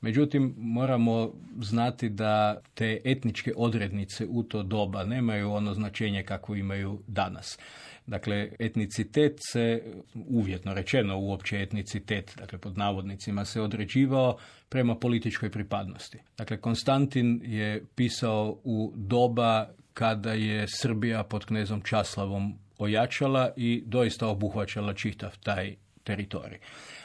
Međutim, moramo znati da te etničke odrednice u to doba nemaju ono značenje kako imaju danas. Dakle, etnicitet se, uvjetno rečeno uopće etnicitet, dakle pod navodnicima, se određivao prema političkoj pripadnosti. Dakle, Konstantin je pisao u doba kada je Srbija pod knezom Časlavom ojačala i doista obuhvaćala čitav taj teritorij.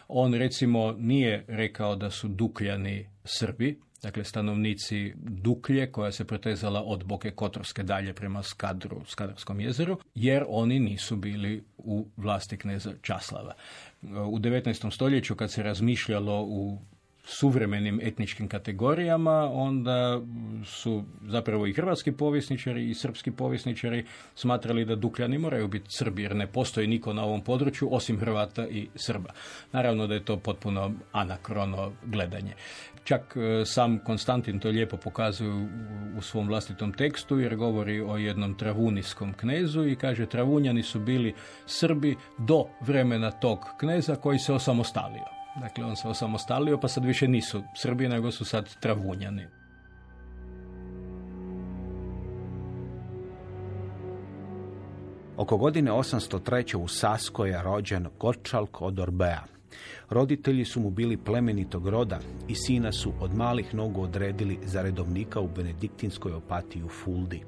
On recimo nije rekao da su Dukljani Srbi, dakle stanovnici Duklje koja se protezala od Boke Kotorske dalje prema Skadru, Skadarskom jezeru, jer oni nisu bili u vlasti kneza Časlava. U 19. stoljeću kad se razmišljalo u suvremenim etničkim kategorijama, onda su zapravo i hrvatski povjesničari i srpski povjesničari smatrali da Dukljani moraju biti Srbi, jer ne postoji niko na ovom području osim Hrvata i Srba. Naravno da je to potpuno anakrono gledanje. Čak e, sam Konstantin to lijepo pokazuje u svom vlastitom tekstu jer govori o jednom travunijskom knezu i kaže travunjani su bili Srbi do vremena tog kneza koji se osamostalio. Dakle, on se osamostalio, pa sad više nisu Srbi, nego su sad travunjani. Oko godine 803. u Sasko je rođen Gočalk od Orbea. Roditelji su mu bili plemenitog roda i sina su od malih nogu odredili za redovnika u benediktinskoj opatiji u Fuldi.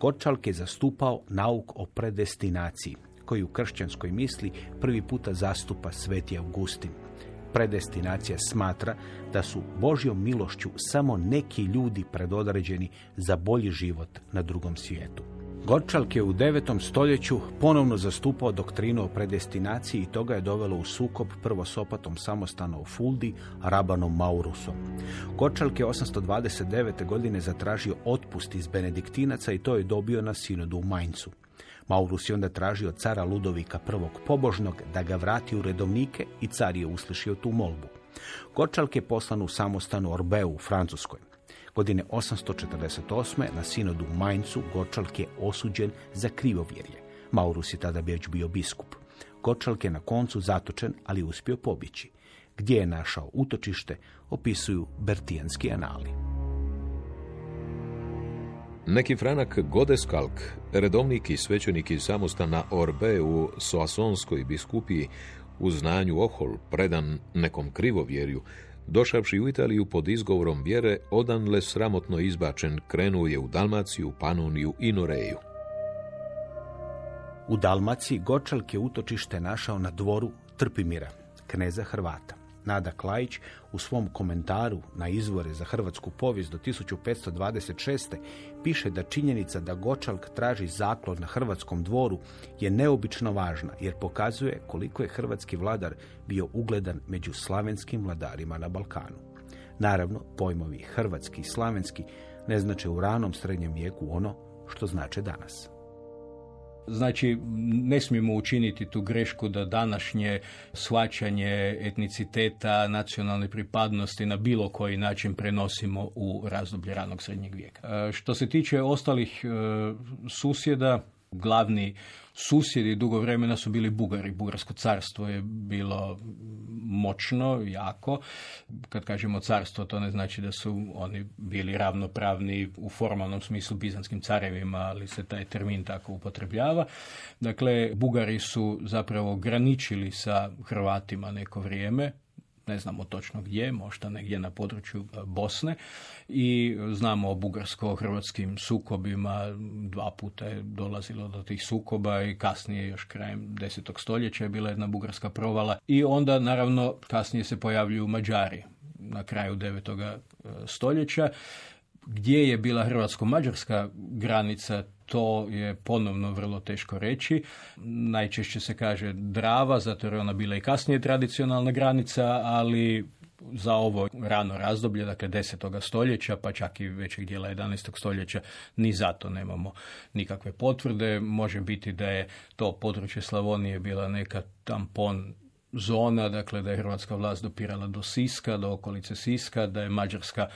Gočalk je zastupao nauk o predestinaciji, koji u kršćanskoj misli prvi puta zastupa Sveti Augustin predestinacija smatra da su Božjom milošću samo neki ljudi predodređeni za bolji život na drugom svijetu. Gorčalk je u 9. stoljeću ponovno zastupao doktrinu o predestinaciji i toga je dovelo u sukob prvo s opatom samostana u Fuldi, Rabanom Maurusom. Gorčalk je 829. godine zatražio otpust iz benediktinaca i to je dobio na sinodu u Maincu. Maurus je onda tražio cara Ludovika I. pobožnog da ga vrati u redovnike i car je uslišio tu molbu. Gočalk je poslan u samostanu Orbeu u Francuskoj. Godine 848. na sinodu u Maincu Gočalk je osuđen za krivovjerje. Maurus je tada već bio biskup. Gočalk je na koncu zatočen, ali uspio pobjeći. Gdje je našao utočište, opisuju Bertijanski anali. Neki franak Godeskalk, redovnik i svećenik iz samostana Orbe u Soasonskoj biskupiji, u znanju ohol, predan nekom krivovjerju, došavši u Italiju pod izgovorom vjere, odanle sramotno izbačen, krenuo je u Dalmaciju, Panoniju i Noreju. U Dalmaciji Gočalk je utočište našao na dvoru Trpimira, kneza Hrvata. Nada Klajić u svom komentaru na izvore za hrvatsku povijest do 1526. piše da činjenica da Gočalk traži zaklon na hrvatskom dvoru je neobično važna jer pokazuje koliko je hrvatski vladar bio ugledan među slavenskim vladarima na Balkanu. Naravno, pojmovi hrvatski i slavenski ne znače u ranom srednjem vijeku ono što znače danas. Znači, ne smijemo učiniti tu grešku da današnje shvaćanje etniciteta, nacionalne pripadnosti na bilo koji način prenosimo u razdoblje ranog srednjeg vijeka. E, što se tiče ostalih e, susjeda, glavni susjedi dugo vremena su bili Bugari. Bugarsko carstvo je bilo moćno, jako. Kad kažemo carstvo, to ne znači da su oni bili ravnopravni u formalnom smislu bizanskim carevima, ali se taj termin tako upotrebljava. Dakle, Bugari su zapravo graničili sa Hrvatima neko vrijeme, ne znamo točno gdje, možda negdje na području e, Bosne. I znamo o bugarsko-hrvatskim sukobima, dva puta je dolazilo do tih sukoba i kasnije još krajem desetog stoljeća je bila jedna bugarska provala. I onda naravno kasnije se pojavljuju Mađari na kraju devetoga e, stoljeća. Gdje je bila hrvatsko-mađarska granica to je ponovno vrlo teško reći. Najčešće se kaže Drava, zato jer je ona bila i kasnije tradicionalna granica, ali za ovo rano razdoblje, dakle 10. stoljeća, pa čak i većeg dijela 11. stoljeća, ni zato nemamo nikakve potvrde. Može biti da je to područje Slavonije bila neka tampon zona, dakle da je hrvatska vlast dopirala do Siska, do okolice Siska, da je Mađarska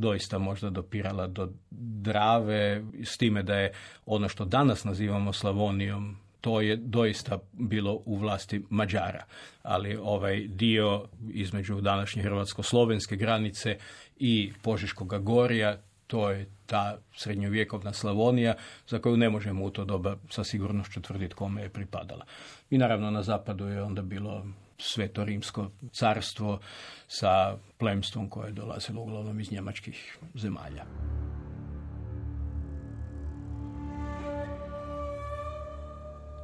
doista možda dopirala do Drave, s time da je ono što danas nazivamo Slavonijom, to je doista bilo u vlasti Mađara. Ali ovaj dio između današnje hrvatsko-slovenske granice i Požeškog gorja, to je ta srednjovjekovna Slavonija za koju ne možemo u to doba sa sigurnošću tvrditi kome je pripadala. I naravno na zapadu je onda bilo sveto rimsko carstvo sa plemstvom koje je dolazilo uglavnom iz njemačkih zemalja.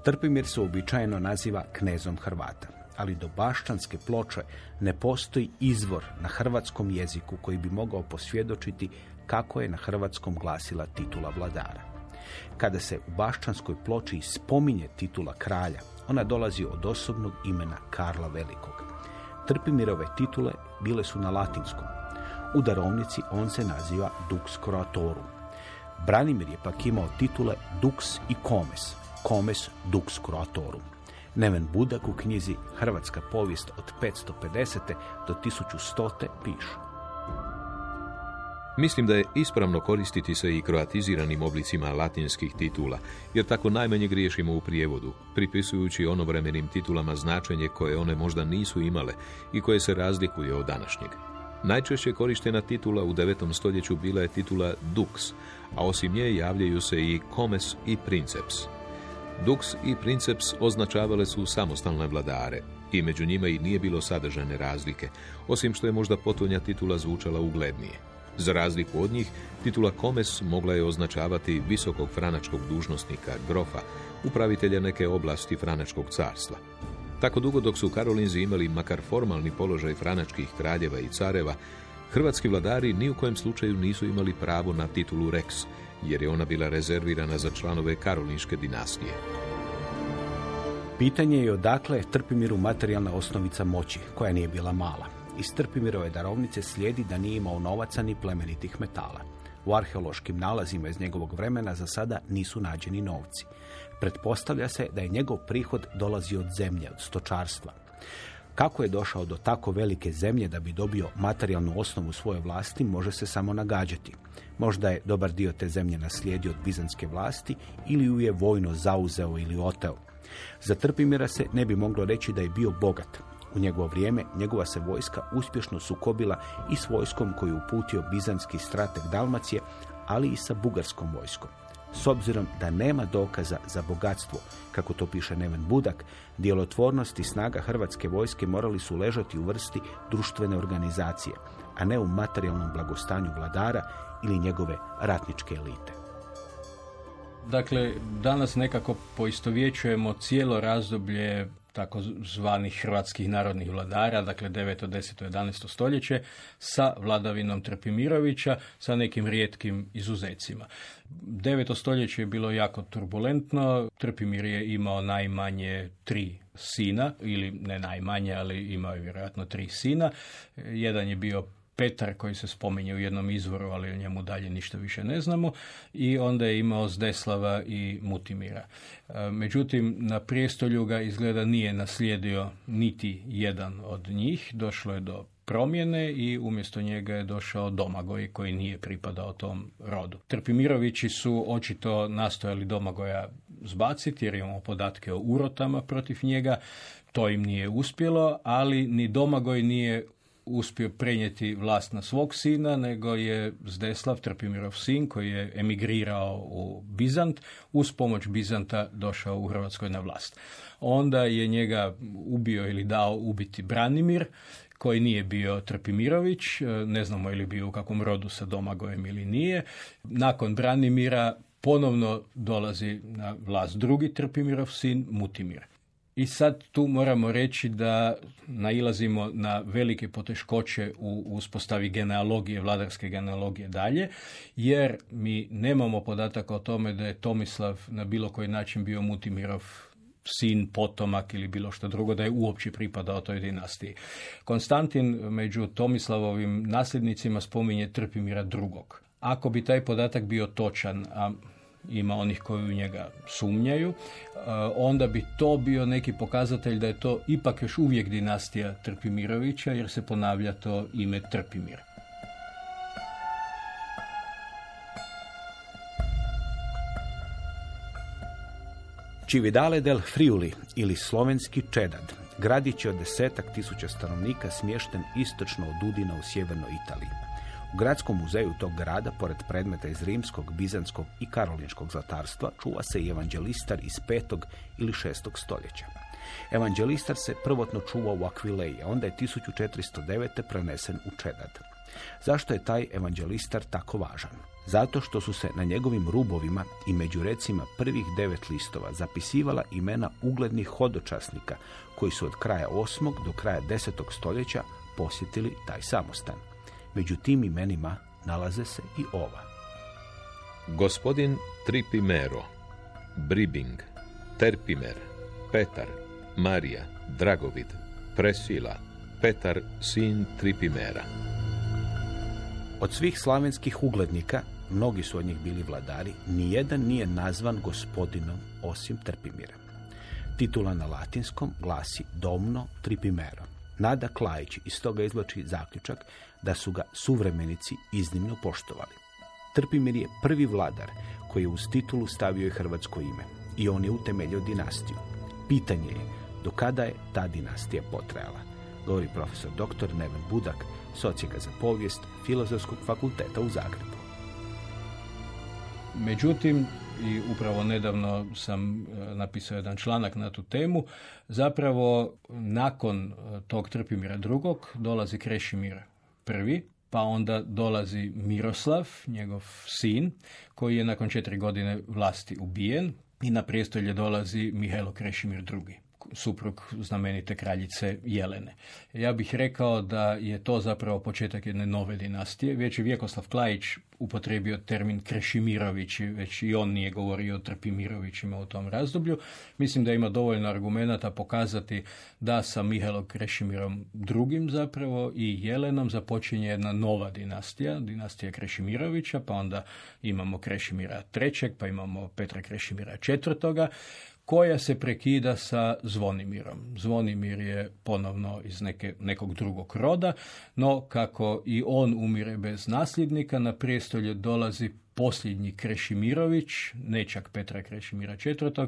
Trpimir se uobičajeno naziva knezom Hrvata, ali do Baščanske ploče ne postoji izvor na hrvatskom jeziku koji bi mogao posvjedočiti kako je na hrvatskom glasila titula vladara. Kada se u Baščanskoj ploči spominje titula kralja, ona dolazi od osobnog imena Karla Velikog. Trpimirove titule bile su na latinskom. U darovnici on se naziva Dux Croatorum. Branimir je pak imao titule Dux i Comes, Comes Dux Croatorum. Neven Budak u knjizi Hrvatska povijest od 550. do 1100. piše. Mislim da je ispravno koristiti se i kroatiziranim oblicima latinskih titula, jer tako najmanje griješimo u prijevodu, pripisujući onovremenim titulama značenje koje one možda nisu imale i koje se razlikuje od današnjeg. Najčešće korištena titula u 9. stoljeću bila je titula dux, a osim nje javljaju se i comes i princeps. Dux i princeps označavale su samostalne vladare i među njima i nije bilo sadržane razlike, osim što je možda potonja titula zvučala uglednije. Za razliku od njih, titula komes mogla je označavati visokog franačkog dužnosnika, grofa, upravitelja neke oblasti franačkog carstva. Tako dugo dok su Karolinzi imali makar formalni položaj franačkih kraljeva i careva, hrvatski vladari ni u kojem slučaju nisu imali pravo na titulu Rex, jer je ona bila rezervirana za članove Karolinške dinastije. Pitanje je odakle Trpimiru materijalna osnovica moći, koja nije bila mala. Iz Trpimirove darovnice slijedi da nije imao novaca ni plemenitih metala. U arheološkim nalazima iz njegovog vremena za sada nisu nađeni novci. Pretpostavlja se da je njegov prihod dolazi od zemlje, od stočarstva. Kako je došao do tako velike zemlje da bi dobio materijalnu osnovu svoje vlasti, može se samo nagađati. Možda je dobar dio te zemlje naslijedio od bizanske vlasti ili ju je vojno zauzeo ili oteo. Za Trpimira se ne bi moglo reći da je bio bogat. U njegovo vrijeme njegova se vojska uspješno sukobila i s vojskom koju uputio bizanski strateg Dalmacije, ali i sa bugarskom vojskom. S obzirom da nema dokaza za bogatstvo, kako to piše Neven Budak, djelotvornost i snaga hrvatske vojske morali su ležati u vrsti društvene organizacije, a ne u materijalnom blagostanju vladara ili njegove ratničke elite. Dakle, danas nekako poistovjećujemo cijelo razdoblje takozvanih hrvatskih narodnih vladara, dakle 9. 10. 11. stoljeće, sa vladavinom Trpimirovića, sa nekim rijetkim izuzecima. 9. stoljeće je bilo jako turbulentno, Trpimir je imao najmanje tri sina, ili ne najmanje, ali imao je vjerojatno tri sina. Jedan je bio Petar koji se spominje u jednom izvoru, ali o njemu dalje ništa više ne znamo. I onda je imao Zdeslava i Mutimira. E, međutim, na prijestolju ga izgleda nije naslijedio niti jedan od njih. Došlo je do promjene i umjesto njega je došao Domagoj koji nije pripadao tom rodu. Trpimirovići su očito nastojali Domagoja zbaciti jer imamo podatke o urotama protiv njega. To im nije uspjelo, ali ni Domagoj nije uspio prenijeti vlast na svog sina, nego je Zdeslav, Trpimirov sin, koji je emigrirao u Bizant, uz pomoć Bizanta došao u Hrvatskoj na vlast. Onda je njega ubio ili dao ubiti Branimir, koji nije bio Trpimirović, ne znamo ili bio u kakvom rodu sa Domagojem ili nije. Nakon Branimira ponovno dolazi na vlast drugi Trpimirov sin, Mutimir. I sad tu moramo reći da nailazimo na velike poteškoće u uspostavi genealogije, vladarske genealogije dalje, jer mi nemamo podataka o tome da je Tomislav na bilo koji način bio Mutimirov sin, potomak ili bilo što drugo, da je uopće pripadao toj dinastiji. Konstantin među Tomislavovim nasljednicima spominje Trpimira drugog. Ako bi taj podatak bio točan, a ima onih koji u njega sumnjaju, e, onda bi to bio neki pokazatelj da je to ipak još uvijek dinastija Trpimirovića jer se ponavlja to ime Trpimir. Čividale del Friuli ili slovenski Čedad, gradić je od desetak tisuća stanovnika smješten istočno od Udina u sjevernoj Italiji. Gradskom muzeju tog grada, pored predmeta iz rimskog, bizanskog i karolinskog zlatarstva, čuva se i evanđelistar iz petog ili šestog stoljeća. Evanđelistar se prvotno čuvao u Akvileji, a onda je 1409. prenesen u Čedad. Zašto je taj evanđelistar tako važan? Zato što su se na njegovim rubovima i među recima prvih devet listova zapisivala imena uglednih hodočasnika koji su od kraja 8. do kraja 10. stoljeća posjetili taj samostan. Među tim imenima nalaze se i ova. Gospodin Tripimero, Bribing, Terpimer, Petar, Marija, Dragovid, Presila, Petar, sin Tripimera. Od svih slavenskih uglednika, mnogi su od njih bili vladari, nijedan nije nazvan gospodinom osim Trpimira. Titula na latinskom glasi Domno Tripimero. Nada Klajić iz toga izvlači zaključak da su ga suvremenici iznimno poštovali. Trpimir je prvi vladar koji je uz titulu stavio i hrvatsko ime i on je utemeljio dinastiju. Pitanje je do kada je ta dinastija potrajala, govori profesor dr. Neven Budak, socijaka za povijest Filozofskog fakulteta u Zagrebu. Međutim, i upravo nedavno sam e, napisao jedan članak na tu temu, zapravo nakon e, tog Trpimira drugog dolazi Krešimir prvi, pa onda dolazi Miroslav, njegov sin, koji je nakon četiri godine vlasti ubijen i na prijestolje dolazi Mihajlo Krešimir drugi suprug znamenite kraljice Jelene. Ja bih rekao da je to zapravo početak jedne nove dinastije. Već je Vjekoslav Klajić upotrebio termin Krešimirović, već i on nije govorio o Trpimirovićima u tom razdoblju. Mislim da ima dovoljno argumenata pokazati da sa Mihajlom Krešimirom drugim zapravo i Jelenom započinje jedna nova dinastija, dinastija Krešimirovića, pa onda imamo Krešimira trećeg, pa imamo Petra Krešimira četvrtoga, koja se prekida sa Zvonimirom. Zvonimir je ponovno iz neke, nekog drugog roda, no kako i on umire bez nasljednika, na prijestolje dolazi posljednji Krešimirović, nečak Petra Krešimira IV.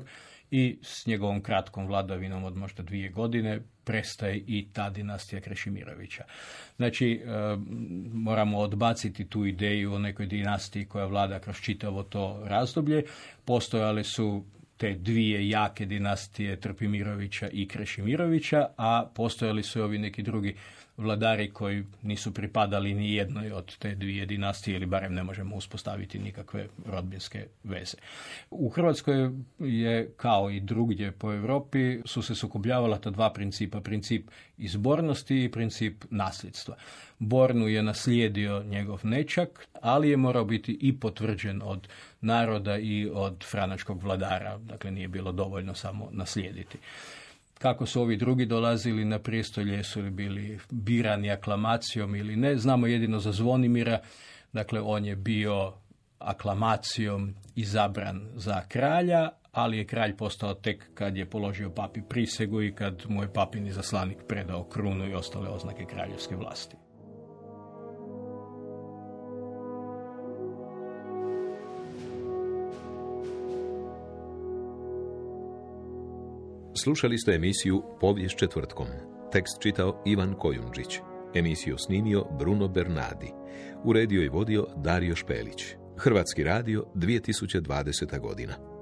i s njegovom kratkom vladavinom od možda dvije godine prestaje i ta dinastija Krešimirovića. Znači, e, moramo odbaciti tu ideju o nekoj dinastiji koja vlada kroz čitavo to razdoblje. Postojale su te dvije jake dinastije Trpimirovića i Krešimirovića, a postojali su ovi neki drugi vladari koji nisu pripadali ni jednoj od te dvije dinastije ili barem ne možemo uspostaviti nikakve rodbinske veze. U Hrvatskoj je kao i drugdje po Europi su se sukobljavala ta dva principa, princip izbornosti i princip nasljedstva. Bornu je naslijedio njegov nečak, ali je morao biti i potvrđen od naroda i od franačkog vladara, dakle nije bilo dovoljno samo naslijediti. Kako su ovi drugi dolazili na prijestolje, su li bili birani aklamacijom ili ne, znamo jedino za Zvonimira, dakle on je bio aklamacijom izabran za kralja, ali je kralj postao tek kad je položio papi prisegu i kad mu je papini zaslanik predao krunu i ostale oznake kraljevske vlasti. Slušali ste emisiju Povijest četvrtkom. Tekst čitao Ivan Kojundžić. Emisiju snimio Bruno Bernardi. Uredio i vodio Dario Špelić. Hrvatski radio 2020. godina.